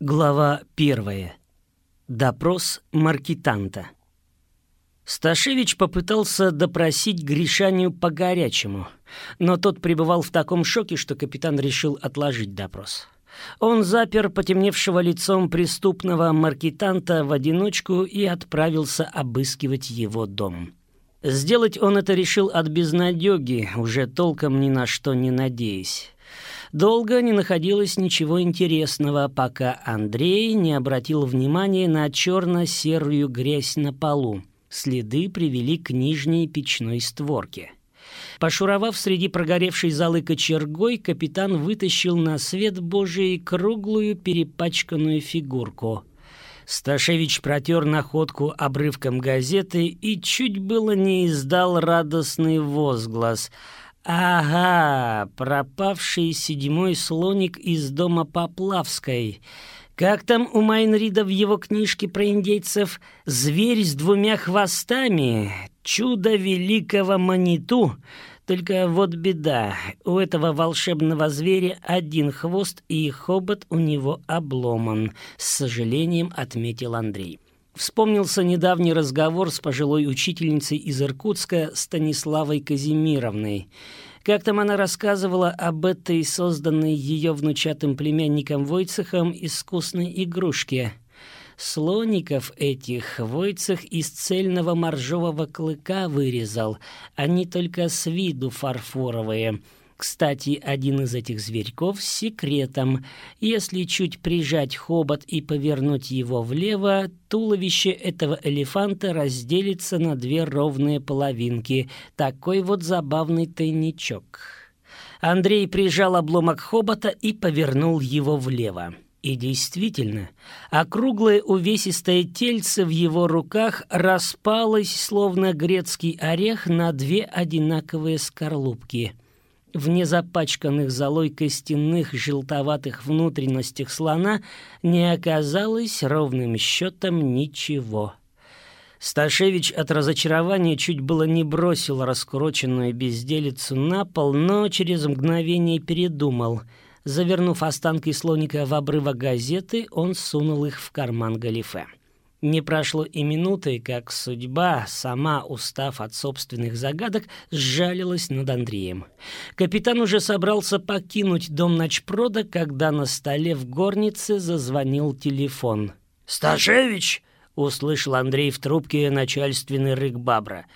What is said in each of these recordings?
Глава первая. Допрос маркетанта. Сташевич попытался допросить Гришаню по-горячему, но тот пребывал в таком шоке, что капитан решил отложить допрос. Он запер потемневшего лицом преступного маркетанта в одиночку и отправился обыскивать его дом. Сделать он это решил от безнадёги, уже толком ни на что не надеясь. Долго не находилось ничего интересного, пока Андрей не обратил внимания на черно-серую грязь на полу. Следы привели к нижней печной створке. Пошуровав среди прогоревшей залы кочергой, капитан вытащил на свет Божий круглую перепачканную фигурку. Сташевич протер находку обрывком газеты и чуть было не издал радостный возглас — Ага, пропавший седьмой слоник из дома Поплавской. Как там у Майнрида в его книжке про индейцев? Зверь с двумя хвостами. Чудо великого Маниту. Только вот беда. У этого волшебного зверя один хвост, и хобот у него обломан. С сожалением отметил Андрей. Вспомнился недавний разговор с пожилой учительницей из Иркутска Станиславой Казимировной. Как там она рассказывала об этой созданной ее внучатым племянником Войцехом искусной игрушке. Слоников этих Войцех из цельного моржового клыка вырезал, они только с виду фарфоровые — кстати, один из этих зверьков с секретом. Если чуть прижать хобот и повернуть его влево, туловище этого элефанта разделится на две ровные половинки. Такой вот забавный тайничок. Андрей прижал обломок хобота и повернул его влево. И действительно, округлое увесистое тельце в его руках распалось, словно грецкий орех, на две одинаковые скорлупки — в незапачканных золой костяных желтоватых внутренностях слона не оказалось ровным счетом ничего. Сташевич от разочарования чуть было не бросил раскуроченную безделицу на пол, но через мгновение передумал. Завернув останки слоника в обрывок газеты, он сунул их в карман галифе. Не прошло и минуты, как судьба, сама устав от собственных загадок, сжалилась над Андреем. Капитан уже собрался покинуть дом ночпрода, когда на столе в горнице зазвонил телефон. «Сташевич!» — услышал Андрей в трубке начальственный рык Бабра.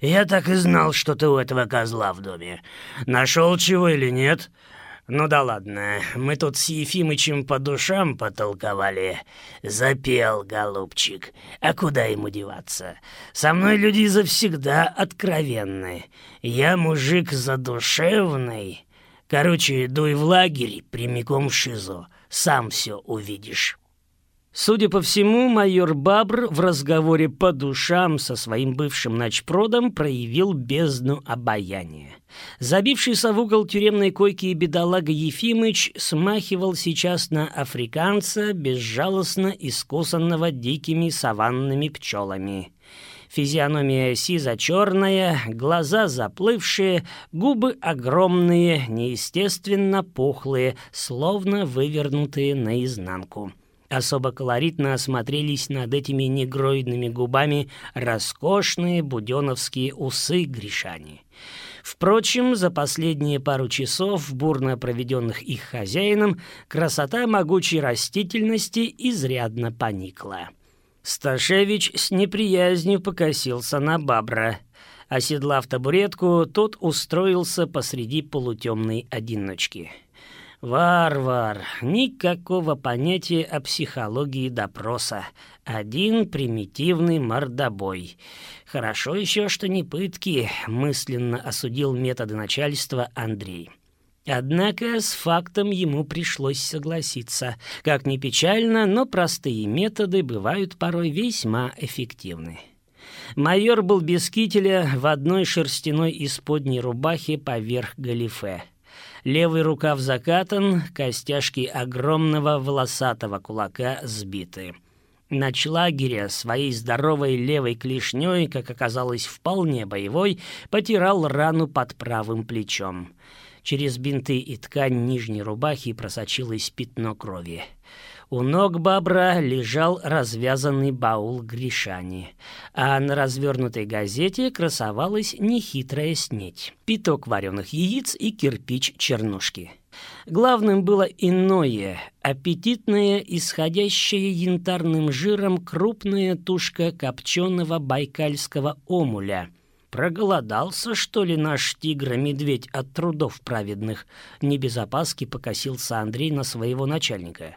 «Я так и знал, что ты у этого козла в доме. Нашел чего или нет?» «Ну да ладно, мы тут с Ефимычем по душам потолковали. Запел, голубчик. А куда ему деваться? Со мной люди завсегда откровенны. Я мужик задушевный. Короче, дуй в лагерь прямиком в ШИЗО. Сам все увидишь». Судя по всему, майор Бабр в разговоре по душам со своим бывшим ночпродом проявил бездну обаяния. Забившийся в угол тюремной койки и бедолага Ефимыч смахивал сейчас на африканца, безжалостно искусанного дикими саванными пчелами. Физиономия сизо-черная, глаза заплывшие, губы огромные, неестественно пухлые, словно вывернутые наизнанку. Особо колоритно осмотрелись над этими негроидными губами роскошные буденовские усы Гришани. Впрочем, за последние пару часов, бурно проведенных их хозяином, красота могучей растительности изрядно поникла. Сташевич с неприязнью покосился на бабра. Оседлав табуретку, тот устроился посреди полутемной одиночки. Варвар, никакого понятия о психологии допроса. Один примитивный мордобой. Хорошо еще, что не пытки, мысленно осудил методы начальства Андрей. Однако с фактом ему пришлось согласиться. Как ни печально, но простые методы бывают порой весьма эффективны. Майор был без кителя в одной шерстяной исподней рубахе поверх галифе. Левый рукав закатан, костяшки огромного волосатого кулака сбиты. Ночлагеря своей здоровой левой клешней, как оказалось вполне боевой, потирал рану под правым плечом. Через бинты и ткань нижней рубахи просочилось пятно крови. У ног бобра лежал развязанный баул Гришани, а на развернутой газете красовалась нехитрая снеть, пяток вареных яиц и кирпич чернушки. Главным было иное, аппетитная, исходящая янтарным жиром крупная тушка копченого байкальского омуля — Проголодался, что ли, наш тигр-медведь от трудов праведных? Не без опаски покосился Андрей на своего начальника.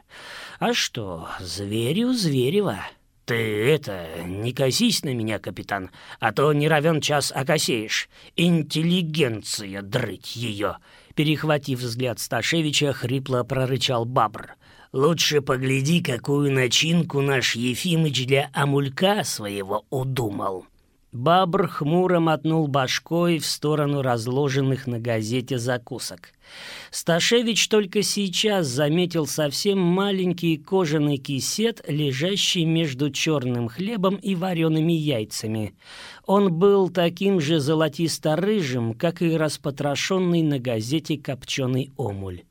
А что, зверю зверево. Ты это, не косись на меня, капитан, а то не равен час окосеешь. Интеллигенция дрыть ее. Перехватив взгляд Сташевича, хрипло прорычал бабр. Лучше погляди, какую начинку наш Ефимыч для амулька своего удумал. Бабр хмуро мотнул башкой в сторону разложенных на газете закусок. Сташевич только сейчас заметил совсем маленький кожаный кисет, лежащий между черным хлебом и вареными яйцами. Он был таким же золотисто-рыжим, как и распотрошенный на газете копченый омуль.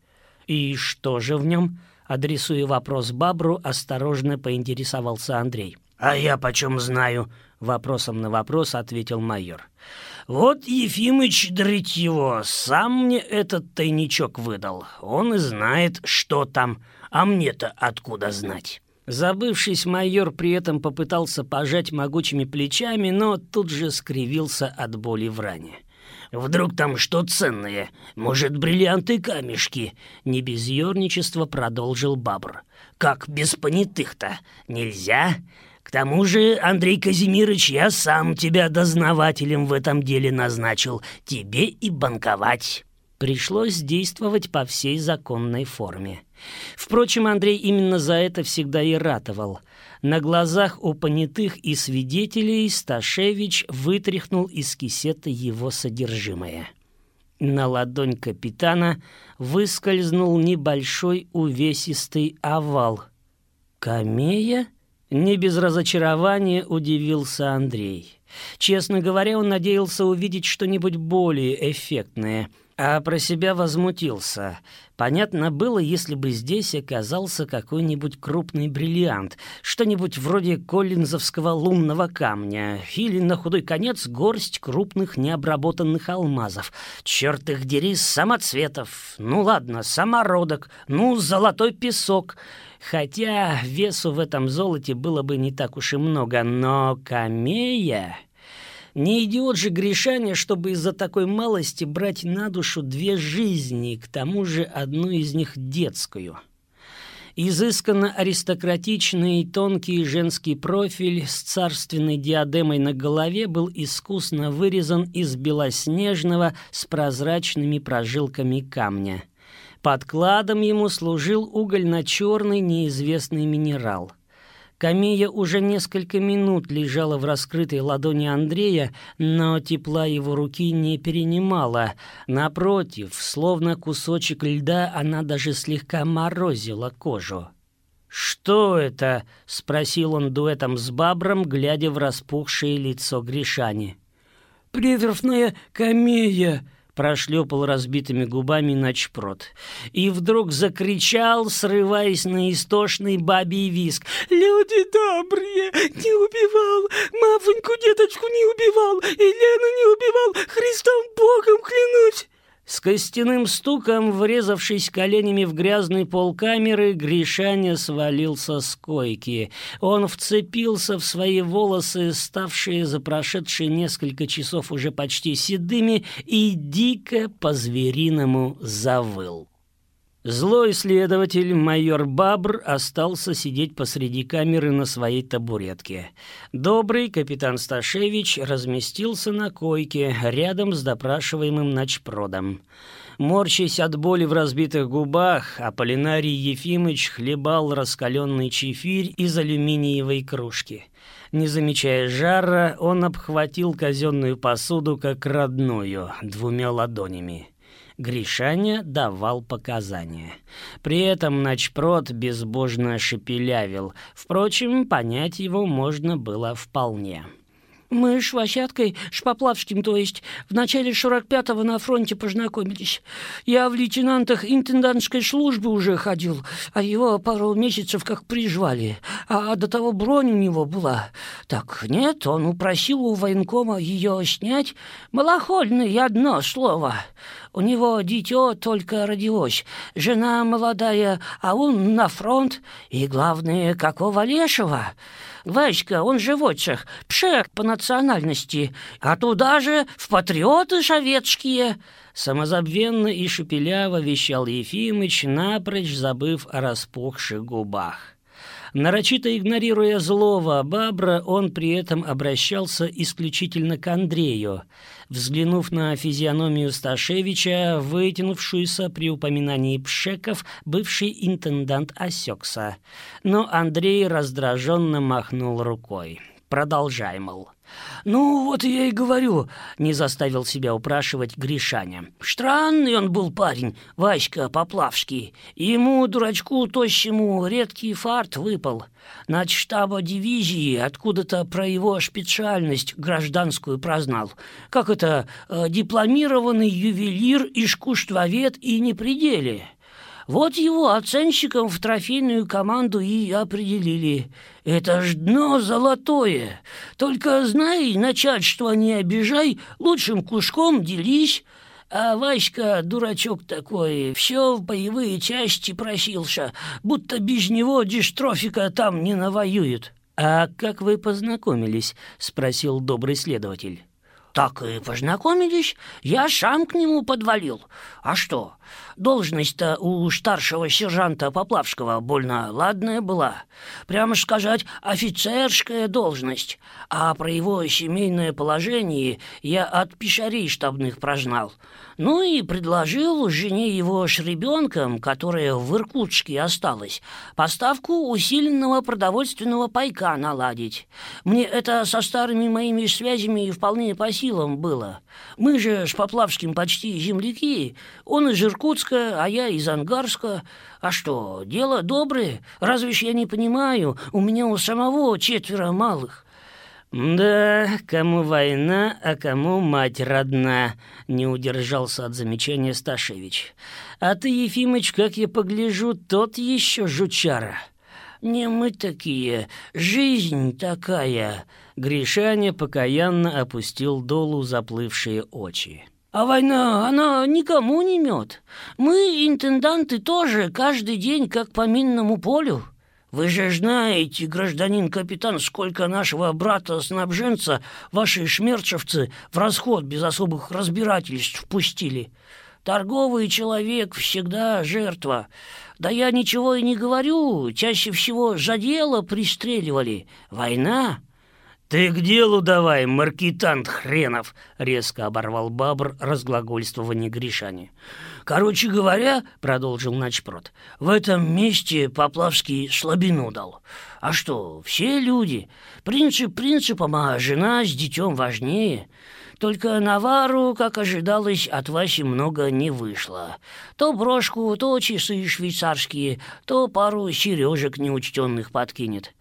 «И что же в нем?» Адресуя вопрос Бабру, осторожно поинтересовался Андрей. «А я почем знаю?» Вопросом на вопрос ответил майор. «Вот Ефимыч дрыть его, сам мне этот тайничок выдал. Он и знает, что там, а мне-то откуда знать?» Забывшись, майор при этом попытался пожать могучими плечами, но тут же скривился от боли в ране. «Вдруг там что ценное? Может, бриллианты камешки?» Не без ерничества продолжил Бабр. «Как без понятых-то? Нельзя?» Тому же, Андрей Казимирович, я сам тебя дознавателем в этом деле назначил, тебе и банковать». Пришлось действовать по всей законной форме. Впрочем, Андрей именно за это всегда и ратовал. На глазах у понятых и свидетелей Сташевич вытряхнул из кисета его содержимое. На ладонь капитана выскользнул небольшой увесистый овал. «Камея?» Не без разочарования удивился Андрей. Честно говоря, он надеялся увидеть что-нибудь более эффектное, а про себя возмутился. Понятно было, если бы здесь оказался какой-нибудь крупный бриллиант, что-нибудь вроде коллинзовского лунного камня или, на худой конец, горсть крупных необработанных алмазов. Черт их дери, самоцветов, ну ладно, самородок, ну, золотой песок — Хотя весу в этом золоте было бы не так уж и много, но камея... Не идиот же Гришаня, чтобы из-за такой малости брать на душу две жизни, к тому же одну из них детскую. Изысканно аристократичный тонкий женский профиль с царственной диадемой на голове был искусно вырезан из белоснежного с прозрачными прожилками камня. Подкладом ему служил угольно-черный неизвестный минерал. Камея уже несколько минут лежала в раскрытой ладони Андрея, но тепла его руки не перенимала. Напротив, словно кусочек льда, она даже слегка морозила кожу. «Что это?» — спросил он дуэтом с Бабром, глядя в распухшее лицо Гришани. «Приверфная камея!» Прошлепал разбитыми губами начпрот. И вдруг закричал, срываясь на истошный бабий виск. «Люди добрые! Не убивал! Мавоньку деточку не убивал! Елену не убивал! Христом Богом клянусь!» С костяным стуком, врезавшись коленями в грязный пол камеры, Гришаня свалился с койки. Он вцепился в свои волосы, ставшие за прошедшие несколько часов уже почти седыми, и дико по-звериному завыл. Злой следователь, майор Бабр, остался сидеть посреди камеры на своей табуретке. Добрый капитан Сташевич разместился на койке рядом с допрашиваемым начпродом. Морщась от боли в разбитых губах, Аполлинарий Ефимыч хлебал раскаленный чефирь из алюминиевой кружки. Не замечая жара, он обхватил казенную посуду как родную, двумя ладонями. Гришаня давал показания. При этом начпрод безбожно шепелявил. Впрочем, понять его можно было вполне. Мы с Васяткой, Шпоплавским, то есть, в начале 45-го на фронте познакомились. Я в лейтенантах интендантской службы уже ходил, а его пару месяцев как призвали. А до того бронь у него была. Так нет, он упросил у военкома ее снять. Малохольный одно слово. У него дитё только родилось, жена молодая, а он на фронт. И главное, какого лешего? Васька, он же вотчах, пшек по национальности, а туда же в патриоты советские!» Самозабвенно и шепеляво вещал Ефимыч, напрочь забыв о распухших губах. Нарочито игнорируя злого Бабра, он при этом обращался исключительно к Андрею. Взглянув на физиономию Сташевича, вытянувшуюся при упоминании Пшеков, бывший интендант осекся. Но Андрей раздраженно махнул рукой. «Продолжай, мол». «Ну, вот я и говорю», — не заставил себя упрашивать Гришаня. «Странный он был парень, Васька Поплавский. Ему, дурачку тощему, редкий фарт выпал. На штаба дивизии откуда-то про его специальность гражданскую прознал. Как это, э, дипломированный ювелир, и не пределе». Вот его оценщиком в трофейную команду и определили. Это ж дно золотое. Только знай, начальство не обижай, лучшим куском делись. А Васька, дурачок такой, все в боевые части просился, будто без него дистрофика там не навоюет. «А как вы познакомились?» — спросил добрый следователь. Так и познакомились. Я сам к нему подвалил. А что, должность-то у старшего сержанта Поплавского больно ладная была. Прямо сказать, офицерская должность. А про его семейное положение я от пищарей штабных прознал. Ну и предложил жене его с ребенком, которая в Иркутске осталась, поставку усиленного продовольственного пайка наладить. Мне это со старыми моими связями вполне по силам было. Мы же с Поплавским почти земляки. Он из Иркутска, а я из Ангарска. А что, дело доброе? Разве ж я не понимаю? У меня у самого четверо малых. «Да, кому война, а кому мать родна», — не удержался от замечания Сташевич. «А ты, Ефимыч, как я погляжу, тот еще жучара». «Не мы такие, жизнь такая», — Гришаня покаянно опустил долу заплывшие очи. А война, она никому не мед. Мы, интенданты, тоже каждый день как по минному полю. Вы же знаете, гражданин капитан, сколько нашего брата-снабженца ваши шмерчевцы в расход без особых разбирательств впустили. Торговый человек всегда жертва. Да я ничего и не говорю, чаще всего за дело пристреливали. Война «Ты к делу давай, маркетант хренов!» — резко оборвал Бабр разглагольствование Гришани. «Короче говоря, — продолжил Начпрот, — в этом месте Поплавский слабину дал. А что, все люди. Принцип принципом, а жена с детем важнее. Только навару, как ожидалось, от Васи много не вышло. То брошку, то часы швейцарские, то пару сережек неучтенных подкинет».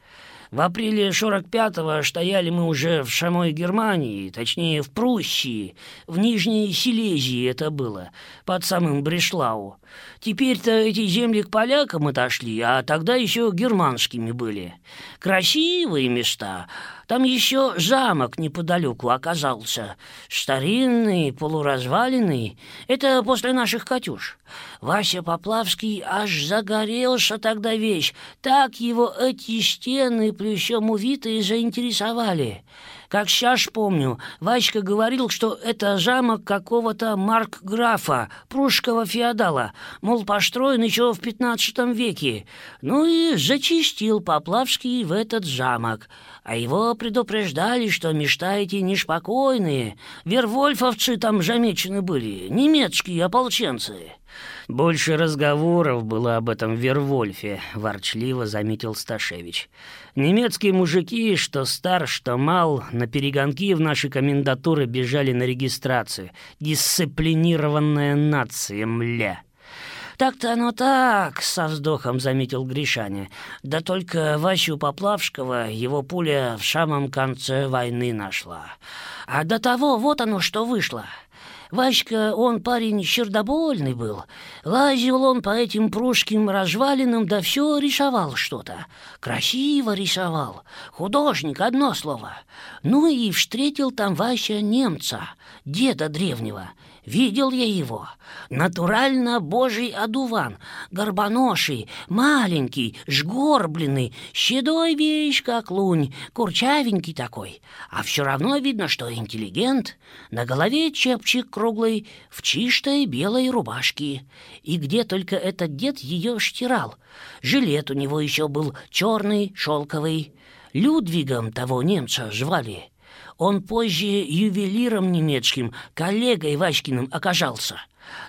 В апреле 45-го стояли мы уже в Шамой Германии, точнее в Пруссии, в Нижней Силезии это было, под самым Брешлау. Теперь-то эти земли к полякам отошли, а тогда еще германскими были. Красивые места, там еще замок неподалеку оказался. Старинный, полуразваленный. Это после наших «Катюш». Вася Поплавский аж загорелся тогда весь. Так его эти стены плющом увитые заинтересовали. Как сейчас помню, Васька говорил, что это замок какого-то маркграфа, прусского феодала, мол, построен еще в пятнадцатом веке. Ну и зачистил Поплавский в этот замок. А его предупреждали, что мечта эти неспокойные. Вервольфовцы там замечены были, немецкие ополченцы. «Больше разговоров было об этом Вервольфе», — ворчливо заметил Сташевич. «Немецкие мужики, что стар, что мал, на перегонки в наши комендатуры бежали на регистрацию. Дисциплинированная нация, мля». «Так-то оно так», — со вздохом заметил Гришаня. «Да только Васю Поплавского его пуля в самом конце войны нашла. А до того вот оно что вышло». Васька, он парень щердобольный был. Лазил он по этим пружским развалинам, да все рисовал что-то. Красиво рисовал. Художник, одно слово. Ну и встретил там Вася немца, деда древнего. Видел я его. Натурально божий одуван, горбоноший, маленький, жгорбленный, щедой вещь, как лунь, курчавенький такой. А все равно видно, что интеллигент. На голове чепчик круглый, в чистой белой рубашке. И где только этот дед ее штирал. Жилет у него еще был черный, шелковый. Людвигом того немца звали. Он позже ювелиром немецким, коллегой Васькиным оказался.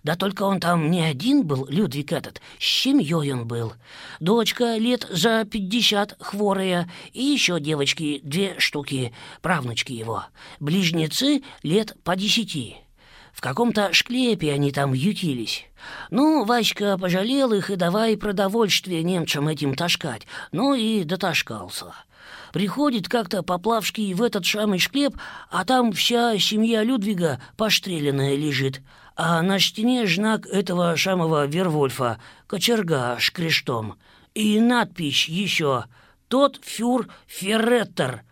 Да только он там не один был, Людвиг этот, с семьей он был. Дочка лет за пятьдесят, хворая, и еще девочки две штуки, правнучки его. Близнецы лет по десяти. В каком-то шклепе они там ютились. Ну, Васька пожалел их и давай продовольствие немцам этим ташкать. Ну и доташкался. Приходит как-то Поплавский в этот самый шклеп, а там вся семья Людвига поштрелянная лежит, а на стене знак этого самого Вервольфа, кочерга с крестом. И надпись еще «Тот фюр Ферреттер».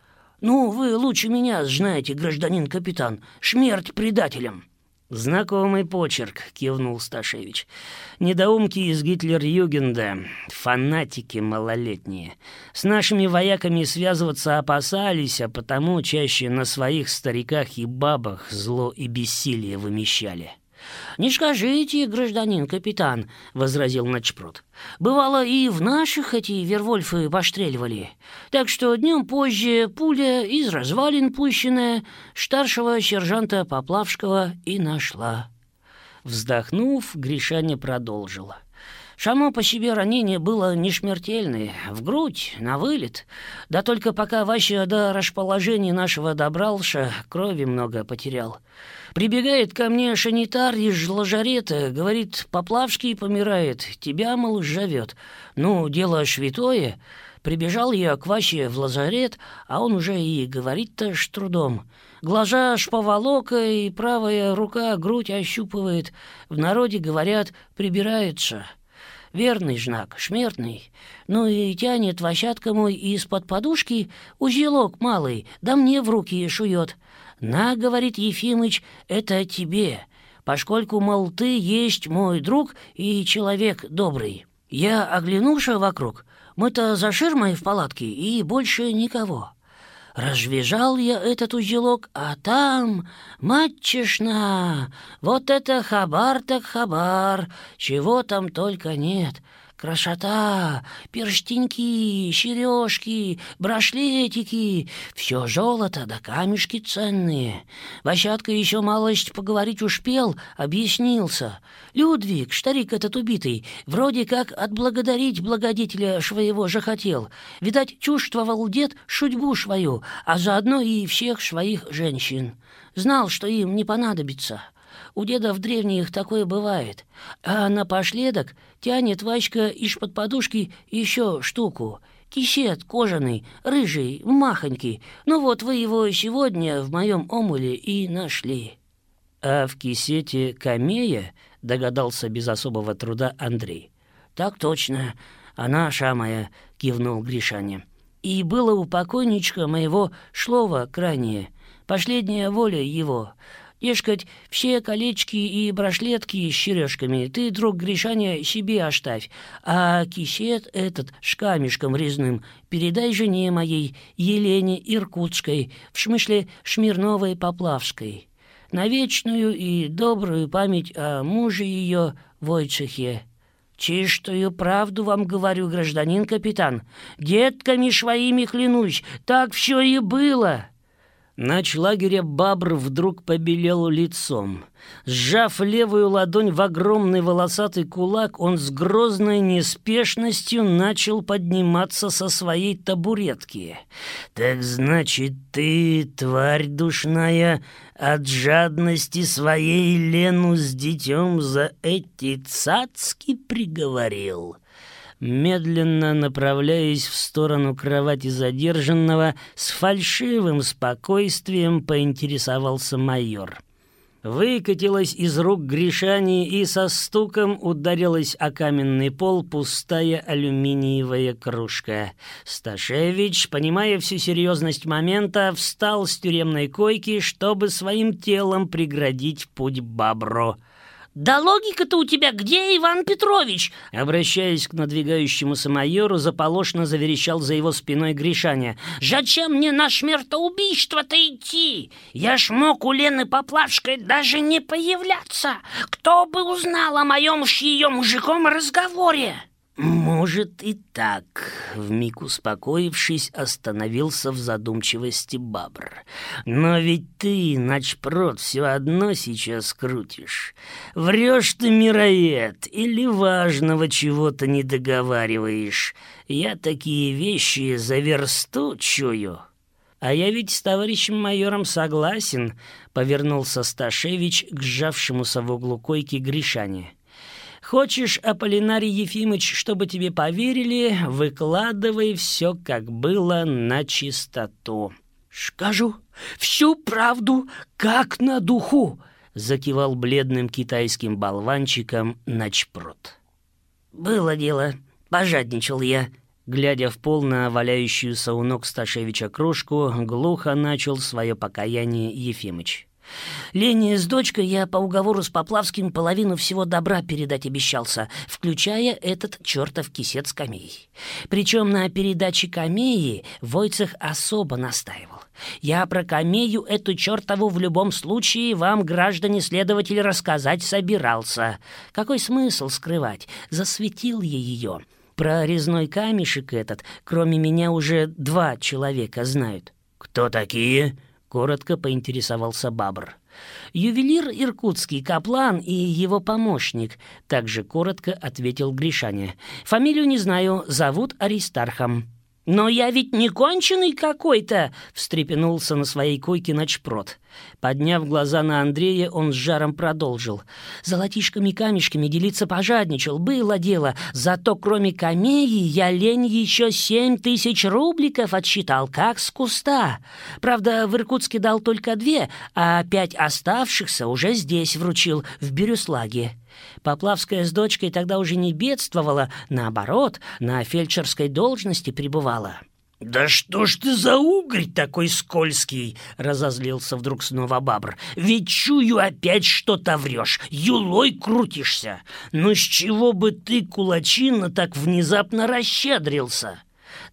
Ну, вы лучше меня знаете, гражданин капитан, смерть предателям. «Знакомый почерк», — кивнул Сташевич. «Недоумки из Гитлер-Югенда, фанатики малолетние. С нашими вояками связываться опасались, а потому чаще на своих стариках и бабах зло и бессилие вымещали». «Не скажите, гражданин капитан», — возразил Начпрот. «Бывало, и в наших эти вервольфы постреливали. Так что днем позже пуля из развалин пущенная старшего сержанта Поплавского и нашла». Вздохнув, Гришаня продолжила. Само по себе ранение было не смертельное, в грудь, на вылет. Да только пока Вася до расположения нашего добрался, крови много потерял. Прибегает ко мне шанитар из лазарета, говорит, Поплавский помирает, тебя, мол, живет. Ну, дело святое. Прибежал я к Васе в лазарет, а он уже и говорит-то с трудом. Глаза шповолока и правая рука грудь ощупывает. В народе говорят, прибирается. Верный знак, шмертный. Ну и тянет вощатка мой из-под подушки узелок малый, да мне в руки шует. «На, — говорит Ефимыч, — это тебе, поскольку, мол, ты есть мой друг и человек добрый. Я оглянувши вокруг, мы-то за ширмой в палатке и больше никого». Развязал я этот узелок, а там, матчешна, вот это хабар так хабар, чего там только нет. Красота, перстеньки, сережки, браслетики, все золото да камешки ценные. Васятка еще малость поговорить успел, объяснился. Людвиг, старик этот убитый, вроде как отблагодарить благодетеля своего же хотел. Видать, чувствовал дед судьбу свою, а заодно и всех своих женщин. Знал, что им не понадобится. У дедов древних такое бывает. А напоследок тянет Васька из-под подушки еще штуку. Кисет кожаный, рыжий, махонький. Ну вот вы его сегодня в моем омуле и нашли». «А в кисете камея?» — догадался без особого труда Андрей. «Так точно. Она шамая», — кивнул Гришаня. «И было у покойничка моего шлова крайнее, последняя воля его. Дескать, все колечки и браслетки с черешками ты, друг Гришаня, себе оставь, а кисет этот с камешком резным передай жене моей, Елене Иркутской, в смысле Шмирновой Поплавской, на вечную и добрую память о муже ее Войцехе. Чистую правду вам говорю, гражданин капитан, детками своими клянусь, так все и было». Начлагеря Бабр вдруг побелел лицом. Сжав левую ладонь в огромный волосатый кулак, он с грозной неспешностью начал подниматься со своей табуретки. «Так значит, ты, тварь душная, от жадности своей Лену с детем за эти цацки приговорил?» Медленно направляясь в сторону кровати задержанного, с фальшивым спокойствием поинтересовался майор. Выкатилась из рук Гришани и со стуком ударилась о каменный пол пустая алюминиевая кружка. Сташевич, понимая всю серьезность момента, встал с тюремной койки, чтобы своим телом преградить путь Бабро — «Да логика-то у тебя где, Иван Петрович?» Обращаясь к надвигающемуся майору, заполошно заверещал за его спиной Гришаня. «Зачем мне на смертоубийство-то идти? Я ж мог у Лены Поплавской даже не появляться. Кто бы узнал о моем с ее мужиком разговоре?» «Может и так», — вмиг успокоившись, остановился в задумчивости Бабр. «Но ведь ты, начпрот, все одно сейчас крутишь. Врешь ты, мироед, или важного чего-то не договариваешь. Я такие вещи за версту чую». «А я ведь с товарищем майором согласен», — повернулся Сташевич к сжавшемуся в углу койки Гришане. Хочешь, Аполлинарий Ефимыч, чтобы тебе поверили, выкладывай все, как было, на чистоту». «Скажу всю правду, как на духу», — закивал бледным китайским болванчиком Начпрот. «Было дело, пожадничал я», Глядя в пол на валяющуюся у ног Сташевича кружку, глухо начал свое покаяние Ефимыч. Лене с дочкой я по уговору с Поплавским половину всего добра передать обещался, включая этот чертов кисет с камеей. Причем на передаче камеи Войцех особо настаивал. Я про камею эту чертову в любом случае вам, граждане-следователи, рассказать собирался. Какой смысл скрывать? Засветил я ее. Про резной камешек этот, кроме меня, уже два человека знают. «Кто такие?» Коротко поинтересовался Бабр. «Ювелир иркутский, Каплан и его помощник», — также коротко ответил Гришаня. «Фамилию не знаю, зовут Аристархом». «Но я ведь не конченый какой-то!» — встрепенулся на своей койке ночпрот. Подняв глаза на Андрея, он с жаром продолжил. «Золотишками-камешками делиться пожадничал, было дело. Зато кроме камеи я лень еще семь тысяч рубликов отсчитал, как с куста. Правда, в Иркутске дал только две, а пять оставшихся уже здесь вручил, в Бирюслаге». Поплавская с дочкой тогда уже не бедствовала, наоборот, на фельдшерской должности пребывала. «Да что ж ты за угорь такой скользкий?» — разозлился вдруг снова бабр. «Ведь чую, опять что-то врешь, юлой крутишься. Ну с чего бы ты, кулачина, так внезапно расщедрился?»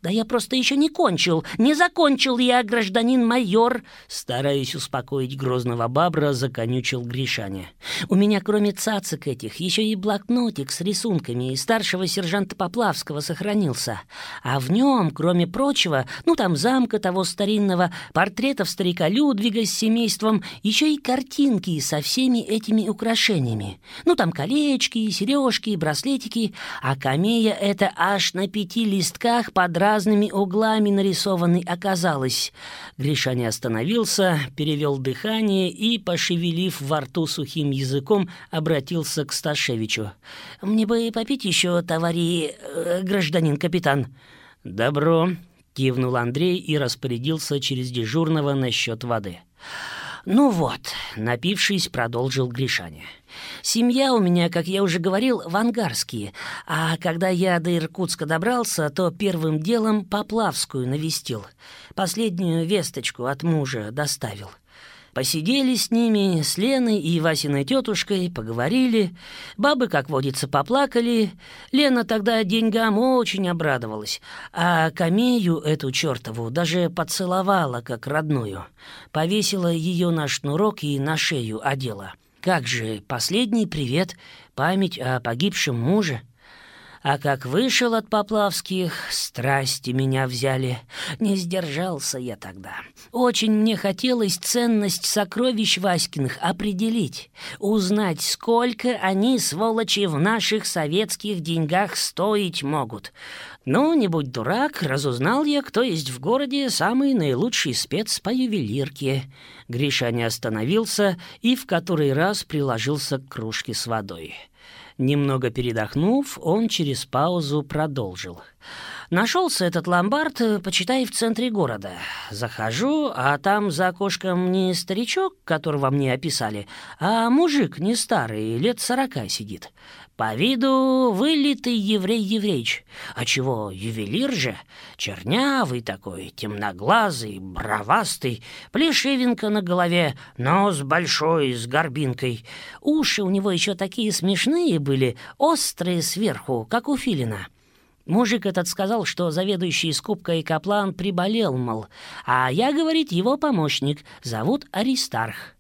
«Да я просто еще не кончил. Не закончил я, гражданин-майор!» Стараясь успокоить грозного бабра, законючил Гришаня. «У меня, кроме цацик этих, еще и блокнотик с рисунками старшего сержанта Поплавского сохранился. А в нем, кроме прочего, ну там замка того старинного, портретов старика Людвига с семейством, еще и картинки со всеми этими украшениями. Ну там колечки, сережки, браслетики, а камея это аж на пяти листках под разными углами нарисованный оказалось. Гриша не остановился, перевел дыхание и, пошевелив во рту сухим языком, обратился к Сташевичу. «Мне бы попить еще, товари, э, гражданин капитан». «Добро», — кивнул Андрей и распорядился через дежурного насчет воды. «Ну вот», — напившись, продолжил Гришаня. «Семья у меня, как я уже говорил, в Ангарские, а когда я до Иркутска добрался, то первым делом Поплавскую навестил. Последнюю весточку от мужа доставил». Посидели с ними, с Леной и Васиной тетушкой, поговорили. Бабы, как водится, поплакали. Лена тогда деньгам очень обрадовалась, а Камею, эту чертову, даже поцеловала, как родную. Повесила ее на шнурок и на шею одела. Как же, последний привет, память о погибшем муже. А как вышел от Поплавских, страсти меня взяли. Не сдержался я тогда. Очень мне хотелось ценность сокровищ Васькиных определить, узнать, сколько они, сволочи, в наших советских деньгах стоить могут. Ну, не будь дурак, разузнал я, кто есть в городе самый наилучший спец по ювелирке. Гриша не остановился и в который раз приложился к кружке с водой. Немного передохнув, он через паузу продолжил. Нашелся этот ломбард, э, почитай, в центре города. Захожу, а там за окошком не старичок, которого мне описали, а мужик не старый, лет сорока сидит. По виду вылитый еврей-еврейч. А чего, ювелир же? Чернявый такой, темноглазый, бровастый, плешивенько на голове, нос большой, с горбинкой. Уши у него еще такие смешные были, острые сверху, как у филина. Мужик этот сказал, что заведующий скупкой Каплан приболел, мол, а я, говорит, его помощник, зовут Аристарх.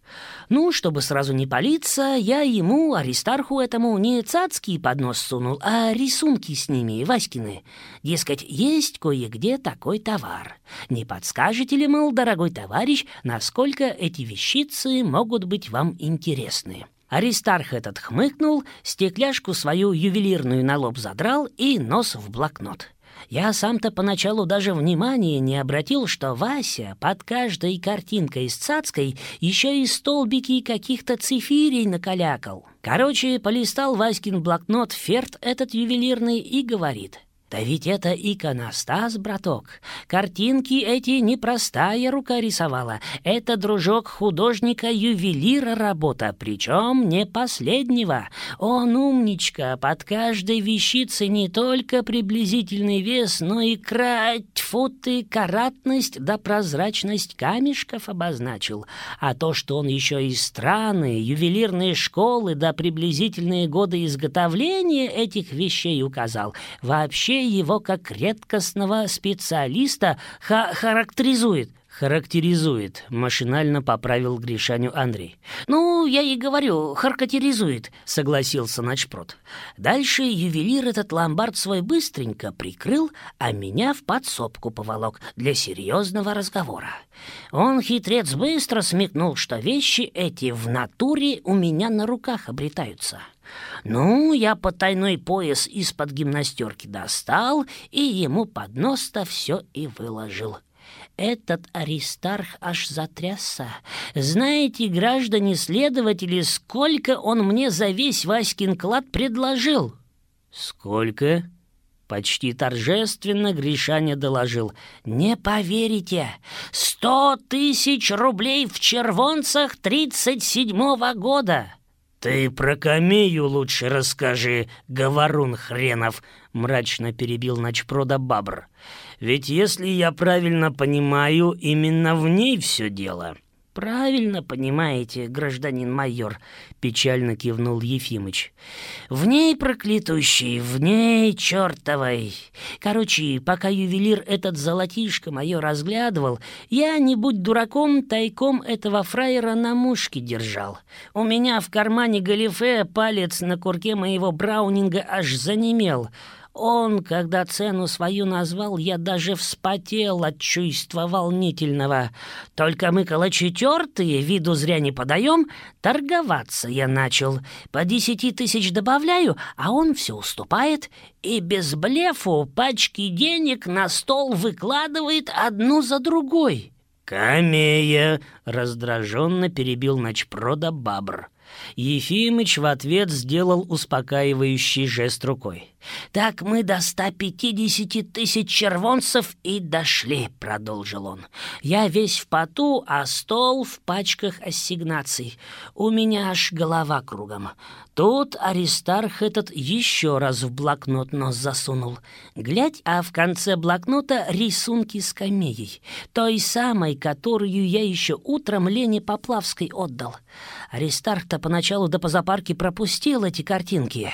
Ну, чтобы сразу не палиться, я ему, Аристарху этому, не цацкий под нос сунул, а рисунки с ними, Васькины. Дескать, есть кое-где такой товар. Не подскажете ли, мол, дорогой товарищ, насколько эти вещицы могут быть вам интересны?» Аристарх этот хмыкнул, стекляшку свою ювелирную на лоб задрал и нос в блокнот. Я сам-то поначалу даже внимания не обратил, что Вася под каждой картинкой с цацкой еще и столбики каких-то цифирей накалякал. Короче, полистал Васькин блокнот ферт этот ювелирный и говорит — да ведь это иконостас, браток. Картинки эти не простая рука рисовала. Это, дружок, художника-ювелира работа, причем не последнего. Он умничка, под каждой вещицей не только приблизительный вес, но и крать, футы, каратность да прозрачность камешков обозначил. А то, что он еще и страны, ювелирные школы да приблизительные годы изготовления этих вещей указал, вообще его как редкостного специалиста ха характеризует. «Характеризует», — машинально поправил Гришаню Андрей. «Ну, я и говорю, характеризует», — согласился Начпрот. Дальше ювелир этот ломбард свой быстренько прикрыл, а меня в подсобку поволок для серьезного разговора. Он, хитрец, быстро смекнул, что вещи эти в натуре у меня на руках обретаются. Ну, я потайной пояс из-под гимнастерки достал и ему под нос-то все и выложил. Этот Аристарх аж затрясся. Знаете, граждане следователи, сколько он мне за весь Васькин клад предложил? Сколько? Почти торжественно Гришаня доложил. «Не поверите! Сто тысяч рублей в червонцах тридцать седьмого года!» «Ты про камею лучше расскажи, говорун хренов!» — мрачно перебил начпрода Бабр. «Ведь если я правильно понимаю, именно в ней все дело». «Правильно понимаете, гражданин майор», — печально кивнул Ефимыч. «В ней проклятущий, в ней чертовой. Короче, пока ювелир этот золотишко мое разглядывал, я, не будь дураком, тайком этого фраера на мушке держал. У меня в кармане галифе палец на курке моего браунинга аж занемел». Он, когда цену свою назвал, я даже вспотел от чувства волнительного. Только мы, калачи виду зря не подаем, торговаться я начал. По десяти тысяч добавляю, а он все уступает и без блефу пачки денег на стол выкладывает одну за другой. «Камея!» — раздраженно перебил ночпрода Бабр. Ефимыч в ответ сделал успокаивающий жест рукой. «Так мы до 150 тысяч червонцев и дошли», — продолжил он. «Я весь в поту, а стол в пачках ассигнаций. У меня аж голова кругом. Тут Аристарх этот еще раз в блокнот нос засунул. Глядь, а в конце блокнота рисунки с камеей, той самой, которую я еще утром Лене Поплавской отдал. Аристарх-то поначалу до позапарки пропустил эти картинки».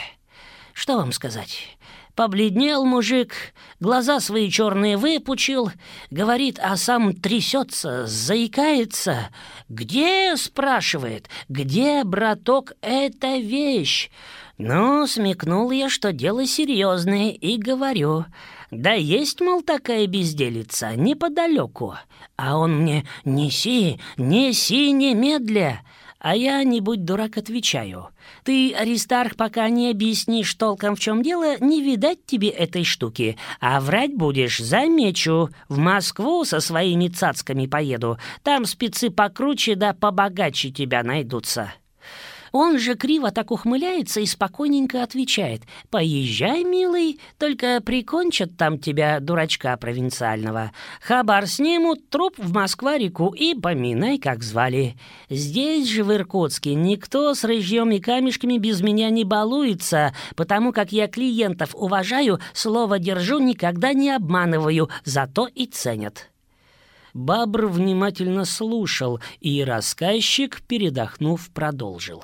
Что вам сказать? Побледнел мужик, глаза свои черные выпучил, говорит, а сам трясется, заикается. «Где?» — спрашивает. «Где, браток, эта вещь?» Ну, смекнул я, что дело серьезное, и говорю, да есть, мол, такая безделица неподалеку. А он мне «неси, неси немедля». А я, не будь дурак, отвечаю. Ты, Аристарх, пока не объяснишь толком, в чем дело, не видать тебе этой штуки. А врать будешь, замечу. В Москву со своими цацками поеду. Там спецы покруче да побогаче тебя найдутся. Он же криво так ухмыляется и спокойненько отвечает. «Поезжай, милый, только прикончат там тебя, дурачка провинциального. Хабар снимут, труп в Москва-реку и поминай, как звали. Здесь же, в Иркутске, никто с рыжьем и камешками без меня не балуется, потому как я клиентов уважаю, слово держу, никогда не обманываю, зато и ценят». Бабр внимательно слушал, и рассказчик, передохнув, продолжил.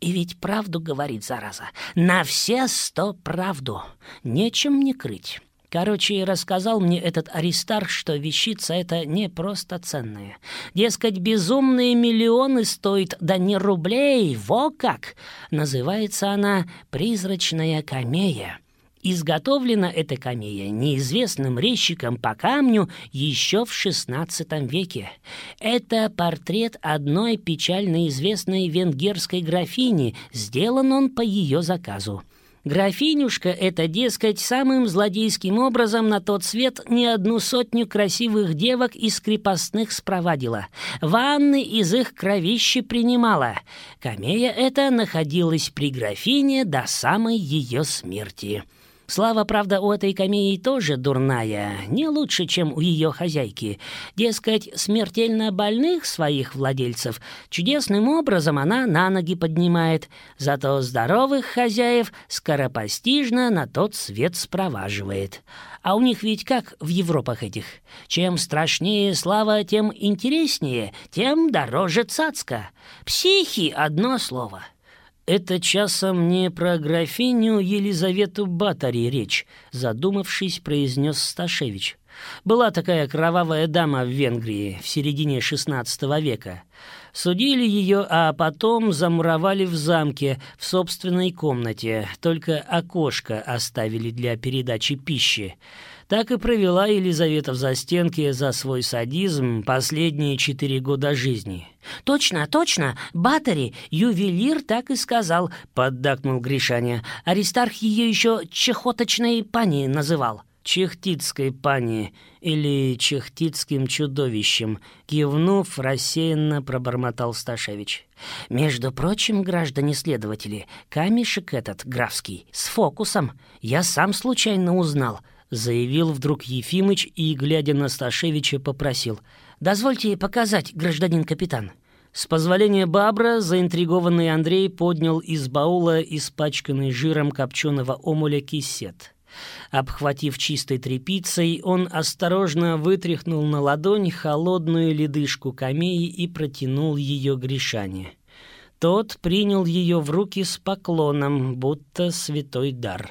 И ведь правду говорит, зараза. На все сто правду. Нечем не крыть. Короче, рассказал мне этот Аристарх, что вещица эта не просто ценная. Дескать, безумные миллионы стоит, да не рублей, во как! Называется она «Призрачная камея». Изготовлена эта камея неизвестным резчиком по камню еще в XVI веке. Это портрет одной печально известной венгерской графини, сделан он по ее заказу. Графинюшка эта, дескать, самым злодейским образом на тот свет не одну сотню красивых девок из крепостных спровадила. Ванны из их кровищи принимала. Камея эта находилась при графине до самой ее смерти. Слава, правда, у этой камеи тоже дурная, не лучше, чем у ее хозяйки. Дескать, смертельно больных своих владельцев чудесным образом она на ноги поднимает, зато здоровых хозяев скоропостижно на тот свет спроваживает. А у них ведь как в Европах этих? Чем страшнее слава, тем интереснее, тем дороже цацка. Психи — одно слово — «Это часом не про графиню Елизавету Батари речь», задумавшись, произнес Сташевич. «Была такая кровавая дама в Венгрии в середине XVI века. Судили ее, а потом замуровали в замке в собственной комнате, только окошко оставили для передачи пищи. Так и провела Елизавета в застенке за свой садизм последние четыре года жизни. «Точно, точно! Батари! Ювелир так и сказал!» — поддакнул Гришаня. Аристарх ее еще чехоточной пани называл. «Чехтицкой пани» или «чехтицким чудовищем», кивнув, рассеянно пробормотал Сташевич. «Между прочим, граждане следователи, камешек этот, графский, с фокусом, я сам случайно узнал заявил вдруг Ефимыч и, глядя на Сташевича, попросил. «Дозвольте показать, гражданин капитан». С позволения Бабра заинтригованный Андрей поднял из баула испачканный жиром копченого омуля кисет. Обхватив чистой тряпицей, он осторожно вытряхнул на ладонь холодную ледышку камеи и протянул ее Гришане. Тот принял ее в руки с поклоном, будто святой дар,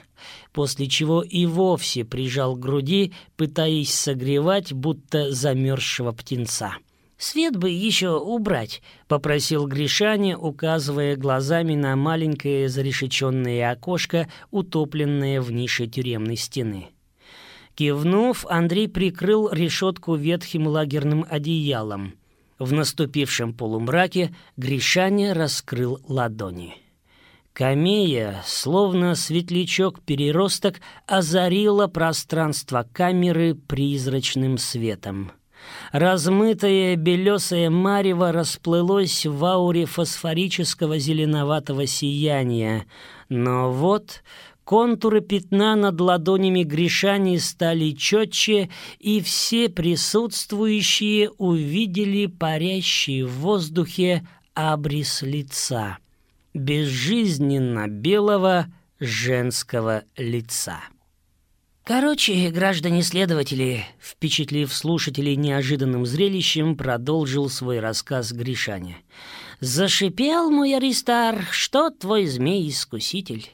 после чего и вовсе прижал к груди, пытаясь согревать, будто замерзшего птенца. «Свет бы еще убрать», — попросил Гришаня, указывая глазами на маленькое зарешеченное окошко, утопленное в нише тюремной стены. Кивнув, Андрей прикрыл решетку ветхим лагерным одеялом. В наступившем полумраке Гришаня раскрыл ладони. Камея, словно светлячок-переросток, озарила пространство камеры призрачным светом. Размытое белесое марево расплылось в ауре фосфорического зеленоватого сияния. Но вот Контуры пятна над ладонями Гришани стали четче, и все присутствующие увидели парящий в воздухе абрис лица, безжизненно белого женского лица. Короче, граждане-следователи, впечатлив слушателей неожиданным зрелищем, продолжил свой рассказ Гришаня. Зашипел мой Аристар, что твой змей-искуситель.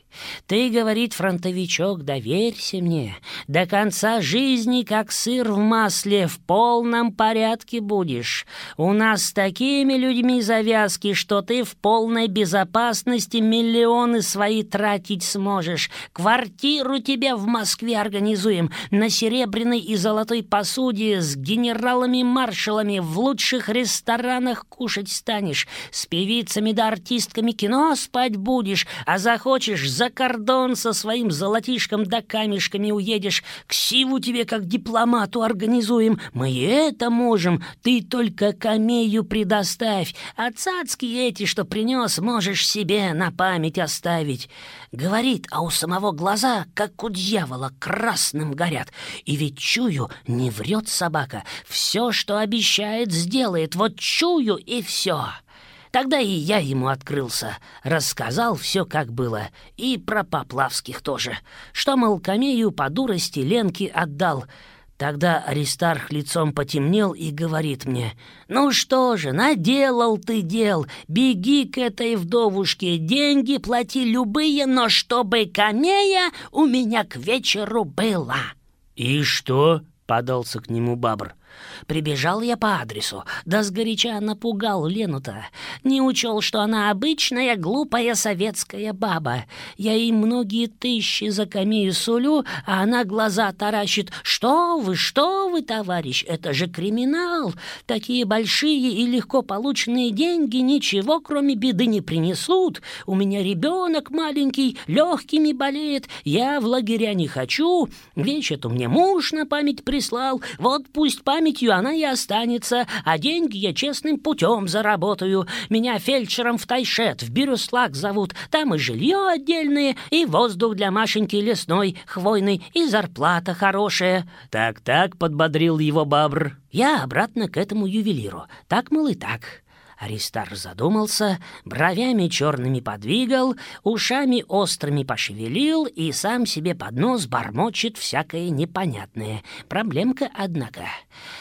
Ты, говорит фронтовичок, доверься мне. До конца жизни, как сыр в масле, в полном порядке будешь. У нас с такими людьми завязки, что ты в полной безопасности миллионы свои тратить сможешь. Квартиру тебе в Москве организуем на серебряной и золотой посуде с генералами-маршалами в лучших ресторанах кушать станешь, с певицами да артистками кино спать будешь, а захочешь за кордон со своим золотишком да камешками уедешь, к сиву тебе как дипломату организуем. Мы это можем, ты только камею предоставь, а цацки эти, что принес, можешь себе на память оставить. Говорит, а у самого глаза, как у дьявола, красным горят. И ведь чую, не врет собака, все, что обещает, сделает, вот чую и все». Тогда и я ему открылся, рассказал все, как было, и про Поплавских тоже, что, мол, камею по дурости Ленке отдал. Тогда Аристарх лицом потемнел и говорит мне, «Ну что же, наделал ты дел, беги к этой вдовушке, деньги плати любые, но чтобы камея у меня к вечеру была». «И что?» — подался к нему Бабр. Прибежал я по адресу, да сгоряча напугал Лену-то. Не учел, что она обычная глупая советская баба. Я ей многие тысячи за камею сулю, а она глаза таращит. «Что вы, что вы, товарищ, это же криминал! Такие большие и легко полученные деньги ничего, кроме беды, не принесут. У меня ребенок маленький, легкими болеет, я в лагеря не хочу, вечер-то мне муж на память прислал, вот пусть памятью она и останется, а деньги я честным путем заработаю. Меня фельдшером в Тайшет, в Бирюслак зовут. Там и жилье отдельное, и воздух для Машеньки лесной, хвойный, и зарплата хорошая». «Так-так», — подбодрил его Бабр. «Я обратно к этому ювелиру. Так, мол, и так». Аристар задумался, бровями черными подвигал, ушами острыми пошевелил и сам себе под нос бормочет всякое непонятное. Проблемка, однако.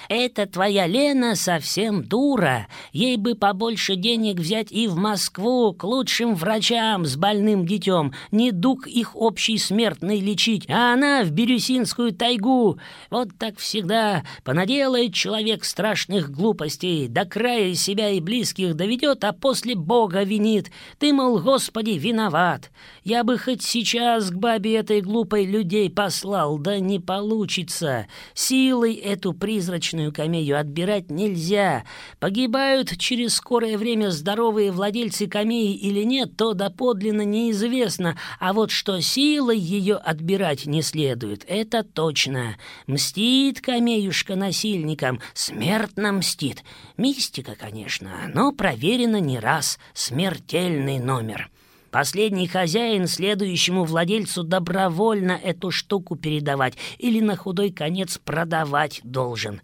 «Это твоя Лена совсем дура. Ей бы побольше денег взять и в Москву к лучшим врачам с больным детем. Не дух их общий смертный лечить, а она в Бирюсинскую тайгу. Вот так всегда понаделает человек страшных глупостей, до края себя и близко близких доведет, а после Бога винит. Ты, мол, Господи, виноват. Я бы хоть сейчас к бабе этой глупой людей послал, да не получится. Силой эту призрачную камею отбирать нельзя. Погибают через скорое время здоровые владельцы камеи или нет, то доподлинно неизвестно. А вот что силой ее отбирать не следует, это точно. Мстит камеюшка насильникам, смертно мстит. Мистика, конечно, но проверено не раз, смертельный номер. Последний хозяин следующему владельцу добровольно эту штуку передавать или на худой конец продавать должен.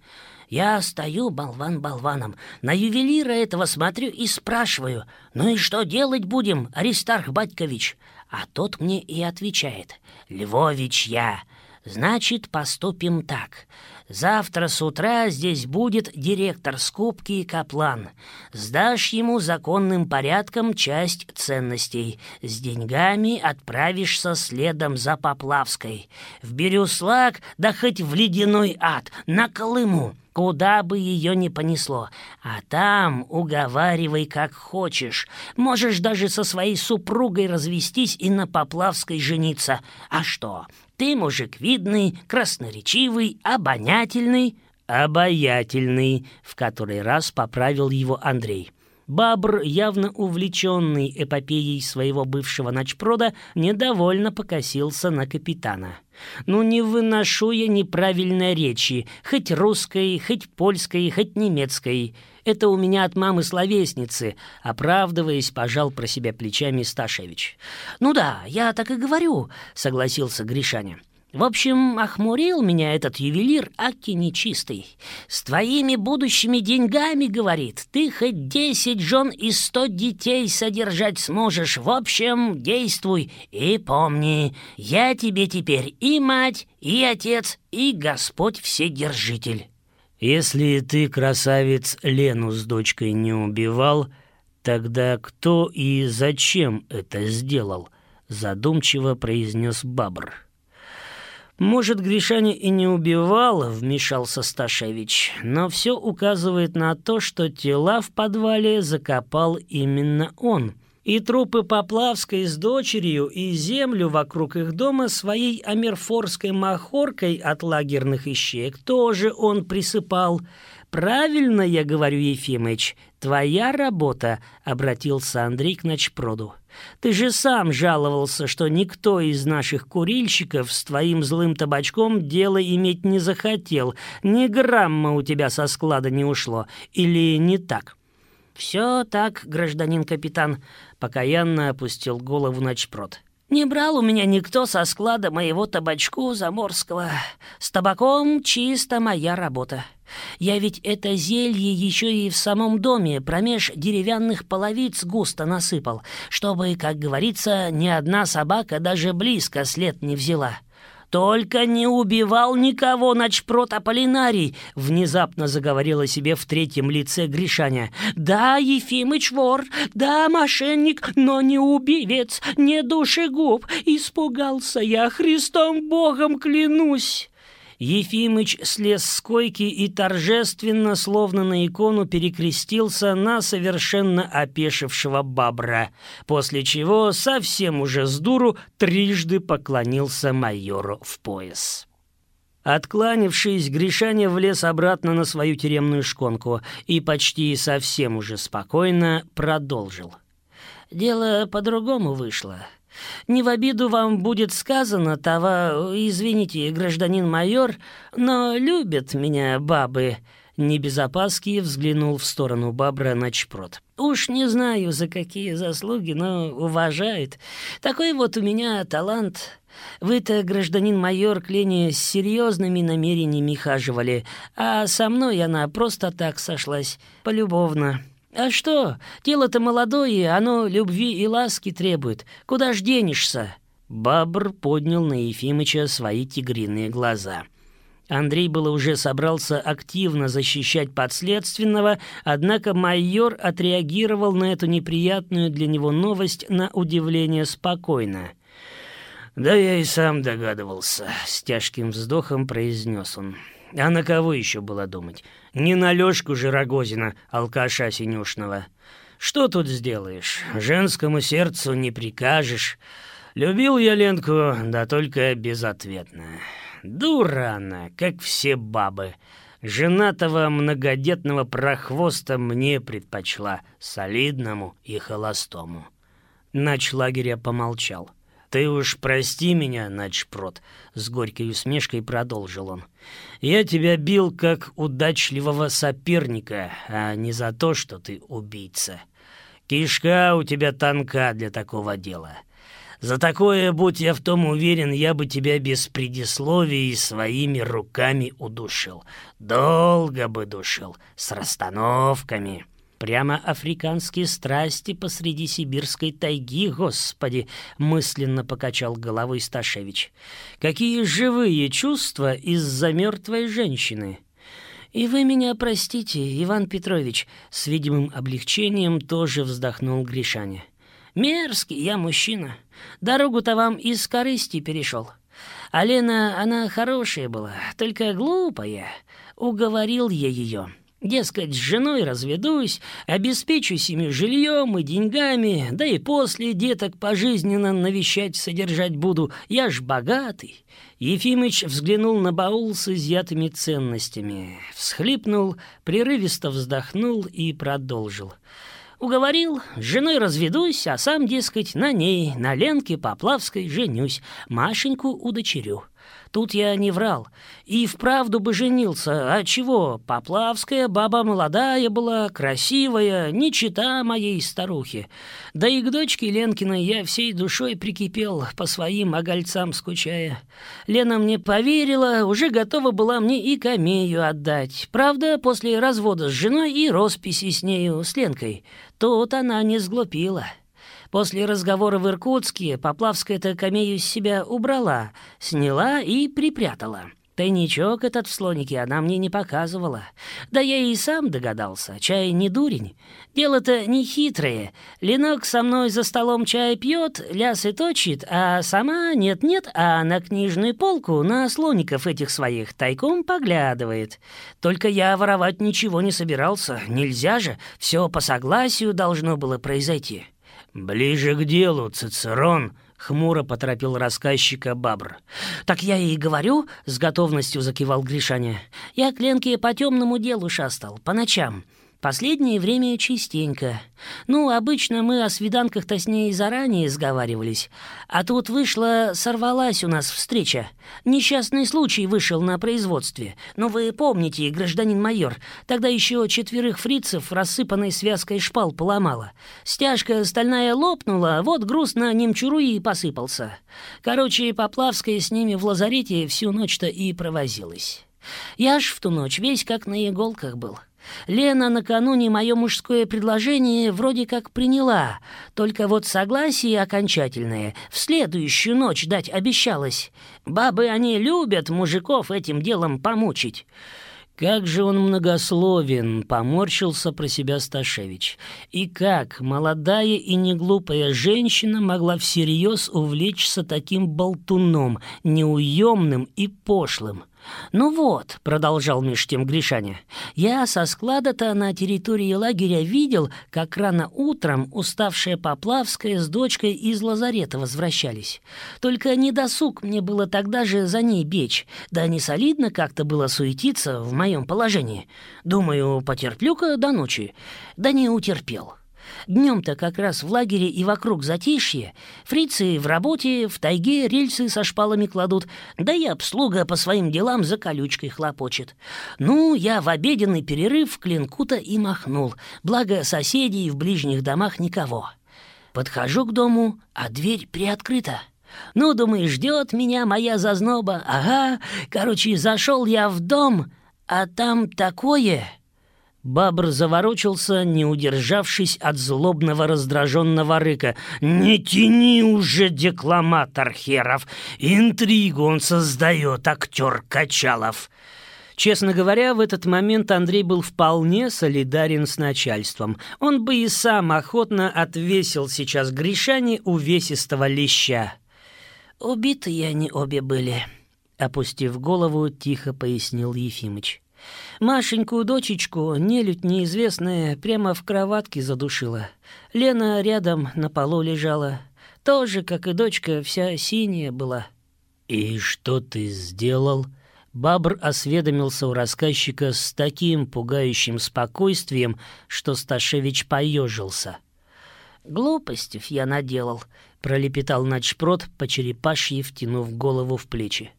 Я стою болван болваном, на ювелира этого смотрю и спрашиваю, «Ну и что делать будем, Аристарх Батькович?» А тот мне и отвечает, «Львович я, значит, поступим так». Завтра с утра здесь будет директор скупки и Каплан. Сдашь ему законным порядком часть ценностей. С деньгами отправишься следом за Поплавской. В Бирюслак, да хоть в ледяной ад, на Колыму куда бы ее ни понесло. А там уговаривай как хочешь. Можешь даже со своей супругой развестись и на Поплавской жениться. А что, ты мужик видный, красноречивый, обонятельный, обаятельный, в который раз поправил его Андрей. Бабр, явно увлеченный эпопеей своего бывшего ночпрода, недовольно покосился на капитана. «Ну не выношу я неправильной речи, хоть русской, хоть польской, хоть немецкой. Это у меня от мамы словесницы», — оправдываясь, пожал про себя плечами Сташевич. «Ну да, я так и говорю», — согласился Гришаня. В общем, охмурил меня этот ювелир Аки нечистый. С твоими будущими деньгами, говорит, ты хоть десять жен и сто детей содержать сможешь. В общем, действуй и помни, я тебе теперь и мать, и отец, и Господь Вседержитель. Если ты, красавец, Лену с дочкой не убивал, Тогда кто и зачем это сделал? Задумчиво произнес Бабр. «Может, Гришаня и не убивал», — вмешался Сташевич, «но все указывает на то, что тела в подвале закопал именно он. И трупы Поплавской с дочерью и землю вокруг их дома своей амерфорской махоркой от лагерных ищеек тоже он присыпал. «Правильно я говорю, Ефимыч, твоя работа», — обратился Андрей к ночпроду. «Ты же сам жаловался, что никто из наших курильщиков с твоим злым табачком дело иметь не захотел. Ни грамма у тебя со склада не ушло. Или не так?» «Все так, гражданин капитан», — покаянно опустил голову ночпрод. Не брал у меня никто со склада моего табачку заморского. С табаком чисто моя работа. Я ведь это зелье еще и в самом доме промеж деревянных половиц густо насыпал, чтобы, как говорится, ни одна собака даже близко след не взяла. «Только не убивал никого, начпрот Аполлинарий!» — внезапно заговорила себе в третьем лице Гришаня. «Да, Ефимыч вор, да, мошенник, но не убивец, не душегуб. Испугался я, Христом Богом клянусь!» Ефимыч слез с койки и торжественно, словно на икону, перекрестился на совершенно опешившего бабра, после чего совсем уже с дуру трижды поклонился майору в пояс. Откланившись, Гришаня влез обратно на свою тюремную шконку и почти совсем уже спокойно продолжил. «Дело по-другому вышло». Не в обиду вам будет сказано, того, извините, гражданин майор, но любят меня бабы». Небезопаски взглянул в сторону Бабра Ночпрот. «Уж не знаю, за какие заслуги, но уважают. Такой вот у меня талант. Вы-то, гражданин майор, к Лене с серьезными намерениями хаживали, а со мной она просто так сошлась, полюбовно». «А что? Тело-то молодое, оно любви и ласки требует. Куда ж денешься?» Бабр поднял на Ефимыча свои тигриные глаза. Андрей было уже собрался активно защищать подследственного, однако майор отреагировал на эту неприятную для него новость на удивление спокойно. «Да я и сам догадывался», — с тяжким вздохом произнес он. А на кого еще было думать? Не на Лёшку же Рогозина, алкаша синюшного. Что тут сделаешь? Женскому сердцу не прикажешь. Любил я Ленку, да только безответно. Дура она, как все бабы. Женатого многодетного прохвоста мне предпочла, солидному и холостому. Начлагеря помолчал. — «Ты уж прости меня, начпрот», — с горькой усмешкой продолжил он. «Я тебя бил как удачливого соперника, а не за то, что ты убийца. Кишка у тебя тонка для такого дела. За такое, будь я в том уверен, я бы тебя без предисловий своими руками удушил. Долго бы душил, с расстановками». Прямо африканские страсти посреди сибирской тайги, господи!» — мысленно покачал головой Сташевич. «Какие живые чувства из-за мертвой женщины!» «И вы меня простите, Иван Петрович», — с видимым облегчением тоже вздохнул Гришаня. «Мерзкий я мужчина. Дорогу-то вам из корысти перешел. А Лена, она хорошая была, только глупая. Уговорил я ее». Дескать, с женой разведусь, обеспечу семью жильем и деньгами, да и после деток пожизненно навещать, содержать буду. Я ж богатый». Ефимыч взглянул на баул с изъятыми ценностями, всхлипнул, прерывисто вздохнул и продолжил. Уговорил, с женой разведусь, а сам, дескать, на ней, на Ленке Поплавской женюсь, Машеньку удочерю. Тут я не врал. И вправду бы женился. А чего? Поплавская баба молодая была, красивая, не чита моей старухи. Да и к дочке Ленкиной я всей душой прикипел, по своим огольцам скучая. Лена мне поверила, уже готова была мне и камею отдать. Правда, после развода с женой и росписи с нею, с Ленкой. Тут она не сглупила». После разговора в Иркутске Поплавская-то камею с себя убрала, сняла и припрятала. Тайничок этот в слонике она мне не показывала. Да я и сам догадался, чай не дурень. Дело-то не хитрое. Ленок со мной за столом чай пьет, лясы точит, а сама нет-нет, а на книжную полку на слоников этих своих тайком поглядывает. Только я воровать ничего не собирался, нельзя же, все по согласию должно было произойти. «Ближе к делу, Цицерон!» Хмуро поторопил рассказчика Бабр. «Так я и говорю», — с готовностью закивал Гришаня. «Я к Ленке по темному делу шастал, по ночам. Последнее время частенько. Ну, обычно мы о свиданках-то с ней заранее сговаривались. А тут вышла, сорвалась у нас встреча. Несчастный случай вышел на производстве. Но вы помните, гражданин майор, тогда еще четверых фрицев рассыпанной связкой шпал поломала. Стяжка стальная лопнула, вот груз на немчуру и посыпался. Короче, Поплавская с ними в лазарете всю ночь-то и провозилась. Я ж в ту ночь весь как на иголках был». Лена накануне мое мужское предложение вроде как приняла, только вот согласие окончательное в следующую ночь дать обещалась. Бабы они любят мужиков этим делом помучить. Как же он многословен, поморщился про себя Сташевич. И как молодая и неглупая женщина могла всерьез увлечься таким болтуном, неуемным и пошлым? «Ну вот», — продолжал меж тем Гришаня, «я со склада-то на территории лагеря видел, как рано утром уставшая Поплавская с дочкой из лазарета возвращались. Только не досуг мне было тогда же за ней бечь, да не солидно как-то было суетиться в моем положении. Думаю, потерплю-ка до ночи. Да не утерпел». Днем-то как раз в лагере и вокруг затишье. Фрицы в работе, в тайге рельсы со шпалами кладут, да и обслуга по своим делам за колючкой хлопочет. Ну, я в обеденный перерыв клинку-то и махнул, благо соседей в ближних домах никого. Подхожу к дому, а дверь приоткрыта. Ну, думаю, ждет меня моя зазноба. Ага, короче, зашел я в дом, а там такое... Бабр заворочился, не удержавшись от злобного раздраженного рыка. «Не тяни уже, декламатор херов! Интригу он создает, актер Качалов!» Честно говоря, в этот момент Андрей был вполне солидарен с начальством. Он бы и сам охотно отвесил сейчас Гришане увесистого леща. «Убиты они обе были», — опустив голову, тихо пояснил Ефимыч. Машенькую дочечку, нелюдь неизвестная, прямо в кроватке задушила. Лена рядом на полу лежала. Тоже, как и дочка, вся синяя была. «И что ты сделал?» Бабр осведомился у рассказчика с таким пугающим спокойствием, что Сташевич поежился. «Глупостей я наделал», — пролепетал начпрот, по черепашьи втянув голову в плечи.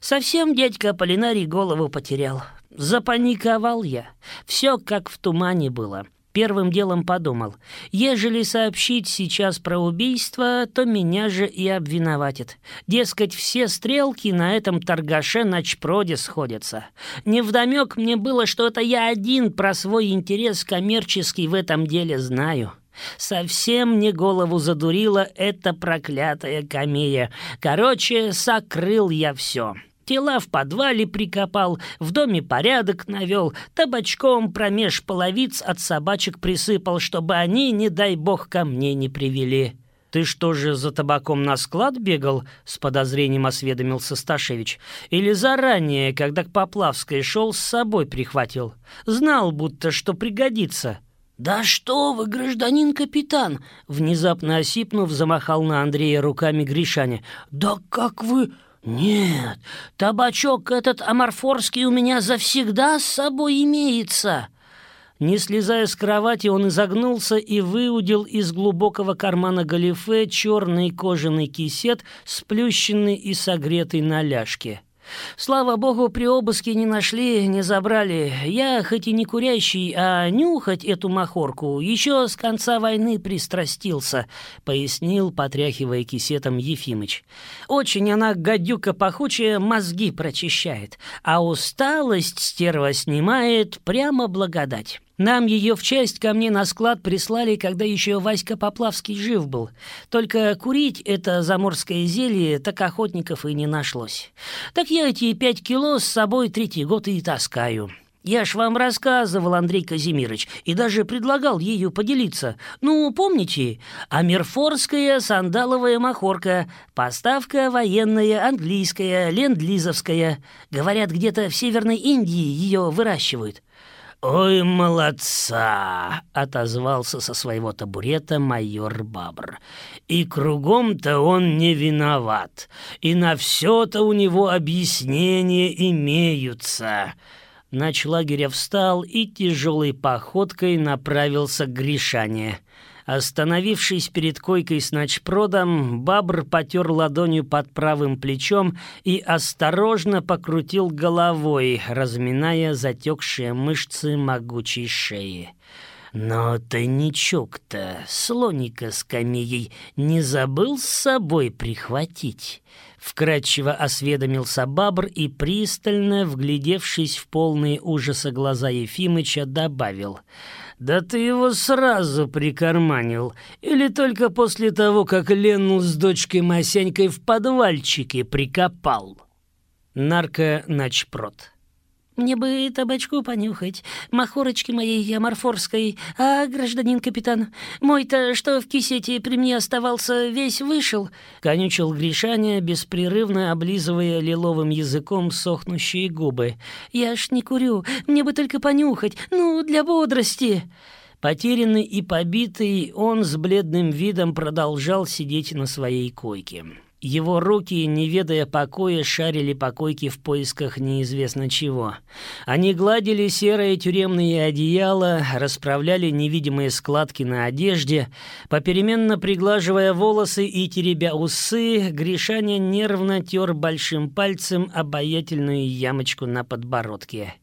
«Совсем дядька Полинарий голову потерял. Запаниковал я. Все как в тумане было. Первым делом подумал, ежели сообщить сейчас про убийство, то меня же и обвиноватят. Дескать, все стрелки на этом торгаше начпроде сходятся. Невдомек мне было, что это я один про свой интерес коммерческий в этом деле знаю. Совсем мне голову задурила эта проклятая камея. Короче, сокрыл я все. Тела в подвале прикопал, в доме порядок навел, табачком промеж половиц от собачек присыпал, чтобы они, не дай бог, ко мне не привели. «Ты что же за табаком на склад бегал?» — с подозрением осведомился Сташевич. «Или заранее, когда к Поплавской шел, с собой прихватил? Знал, будто что пригодится». «Да что вы, гражданин капитан!» Внезапно осипнув, замахал на Андрея руками Гришаня. «Да как вы...» «Нет, табачок этот аморфорский у меня завсегда с собой имеется!» Не слезая с кровати, он изогнулся и выудил из глубокого кармана галифе черный кожаный кисет, сплющенный и согретый на ляжке. Слава богу, при обыске не нашли, не забрали. Я хоть и не курящий, а нюхать эту махорку еще с конца войны пристрастился, пояснил, потряхивая кисетом Ефимыч. Очень она, гадюка пахучая, мозги прочищает, а усталость стерва снимает прямо благодать. Нам ее в часть ко мне на склад прислали, когда еще Васька Поплавский жив был. Только курить это заморское зелье так охотников и не нашлось. Так я эти пять кило с собой третий год и таскаю. Я ж вам рассказывал, Андрей Казимирович, и даже предлагал ею поделиться. Ну, помните? Амерфорская сандаловая махорка, поставка военная, английская, ленд-лизовская. Говорят, где-то в Северной Индии ее выращивают. «Ой, молодца!» — отозвался со своего табурета майор Бабр. «И кругом-то он не виноват, и на все-то у него объяснения имеются». Начлагеря встал и тяжелой походкой направился к Гришане. Остановившись перед койкой с ночпродом, Бабр потер ладонью под правым плечом и осторожно покрутил головой, разминая затекшие мышцы могучей шеи. «Но тайничок-то, слоника с камеей, не забыл с собой прихватить?» Вкратчиво осведомился Бабр и, пристально вглядевшись в полные ужаса глаза Ефимыча, добавил «Да ты его сразу прикарманил, или только после того, как Лену с дочкой Масянькой в подвальчике прикопал?» Нарко-начпрот мне бы табачку понюхать, махорочки моей яморфорской, а, гражданин капитан, мой-то, что в кисете при мне оставался, весь вышел», — конючил Гришаня, беспрерывно облизывая лиловым языком сохнущие губы. «Я ж не курю, мне бы только понюхать, ну, для бодрости». Потерянный и побитый, он с бледным видом продолжал сидеть на своей койке. Его руки, не ведая покоя, шарили по койке в поисках неизвестно чего. Они гладили серое тюремное одеяло, расправляли невидимые складки на одежде, попеременно приглаживая волосы и теребя усы, Гришаня нервно тер большим пальцем обаятельную ямочку на подбородке.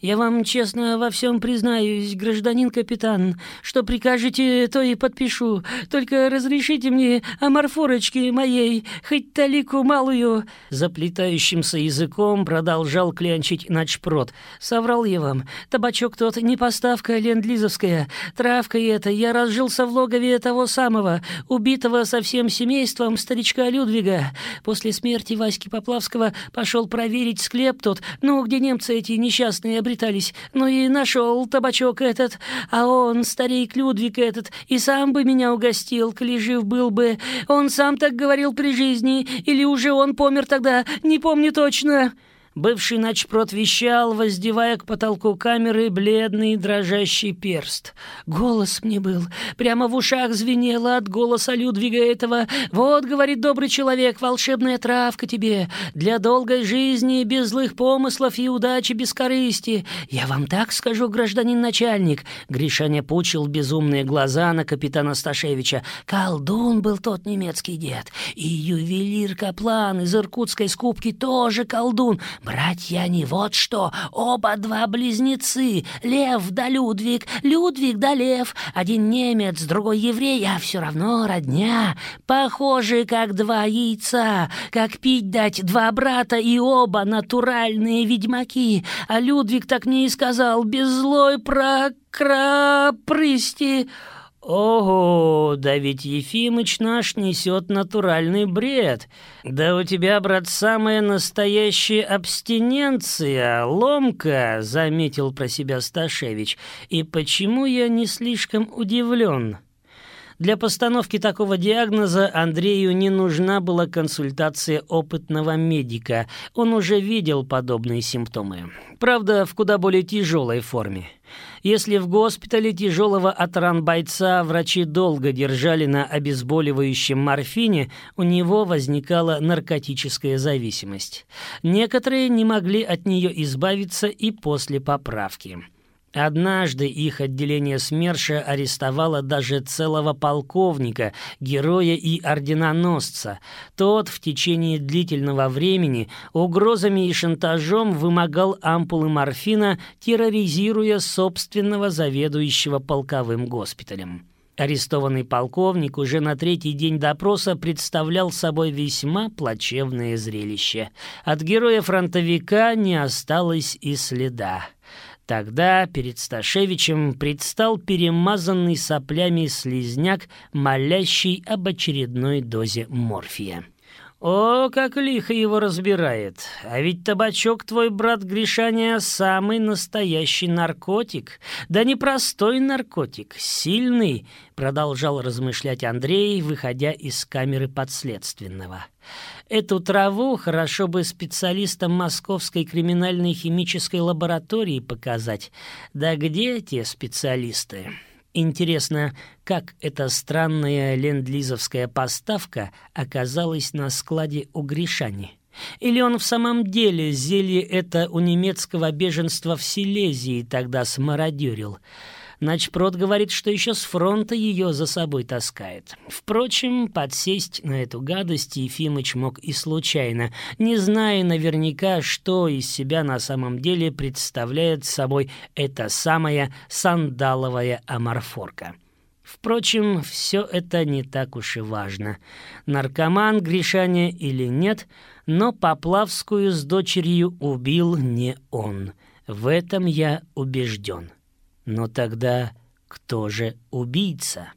«Я вам честно во всем признаюсь, гражданин капитан, что прикажете, то и подпишу. Только разрешите мне о морфорочке моей хоть талику малую!» Заплетающимся языком продолжал клянчить начпрот. «Соврал я вам. Табачок тот не поставка ленд-лизовская. Травка эта. Я разжился в логове того самого, убитого со всем семейством старичка Людвига. После смерти Васьки Поплавского пошел проверить склеп тот, ну, где немцы эти несчастные обретались. Ну и нашел табачок этот. А он, старик Людвиг этот, и сам бы меня угостил, коли был бы. Он сам так говорил при жизни жизни, или уже он помер тогда, не помню точно». Бывший начпрот вещал, воздевая к потолку камеры бледный дрожащий перст. Голос мне был, прямо в ушах звенело от голоса Людвига этого. «Вот, — говорит добрый человек, — волшебная травка тебе, для долгой жизни, без злых помыслов и удачи без корысти. Я вам так скажу, гражданин начальник». Гришаня пучил безумные глаза на капитана Сташевича. «Колдун был тот немецкий дед, и ювелир Каплан из иркутской скупки тоже колдун». Братья они вот что, оба два близнецы, Лев да Людвиг, Людвиг да Лев, один немец, другой еврей, а все равно родня, похожи как два яйца, как пить дать два брата и оба натуральные ведьмаки, а Людвиг так мне и сказал, без злой прокрапрысти. «Ого, да ведь Ефимыч наш несет натуральный бред. Да у тебя, брат, самая настоящая абстиненция, ломка», — заметил про себя Сташевич. «И почему я не слишком удивлен?» Для постановки такого диагноза Андрею не нужна была консультация опытного медика. Он уже видел подобные симптомы. Правда, в куда более тяжелой форме. Если в госпитале тяжелого от ран бойца врачи долго держали на обезболивающем морфине, у него возникала наркотическая зависимость. Некоторые не могли от нее избавиться и после поправки. Однажды их отделение СМЕРШа арестовало даже целого полковника, героя и орденоносца. Тот в течение длительного времени угрозами и шантажом вымогал ампулы морфина, терроризируя собственного заведующего полковым госпиталем. Арестованный полковник уже на третий день допроса представлял собой весьма плачевное зрелище. От героя-фронтовика не осталось и следа. Тогда перед Сташевичем предстал перемазанный соплями слизняк, молящий об очередной дозе морфия. О, как лихо его разбирает. А ведь табачок твой, брат Гришаня, самый настоящий наркотик. Да не простой наркотик, сильный, продолжал размышлять Андрей, выходя из камеры подследственного. Эту траву хорошо бы специалистам Московской криминальной химической лаборатории показать. Да где те специалисты? Интересно, как эта странная ленд-лизовская поставка оказалась на складе у Гришани? Или он в самом деле зелье это у немецкого беженства в Силезии тогда смародерил? Начпрод говорит, что еще с фронта ее за собой таскает. Впрочем, подсесть на эту гадость Ефимыч мог и случайно, не зная наверняка, что из себя на самом деле представляет собой эта самая сандаловая аморфорка. Впрочем, все это не так уж и важно. Наркоман Гришаня или нет, но Поплавскую с дочерью убил не он. В этом я убежден. Но тогда кто же убийца?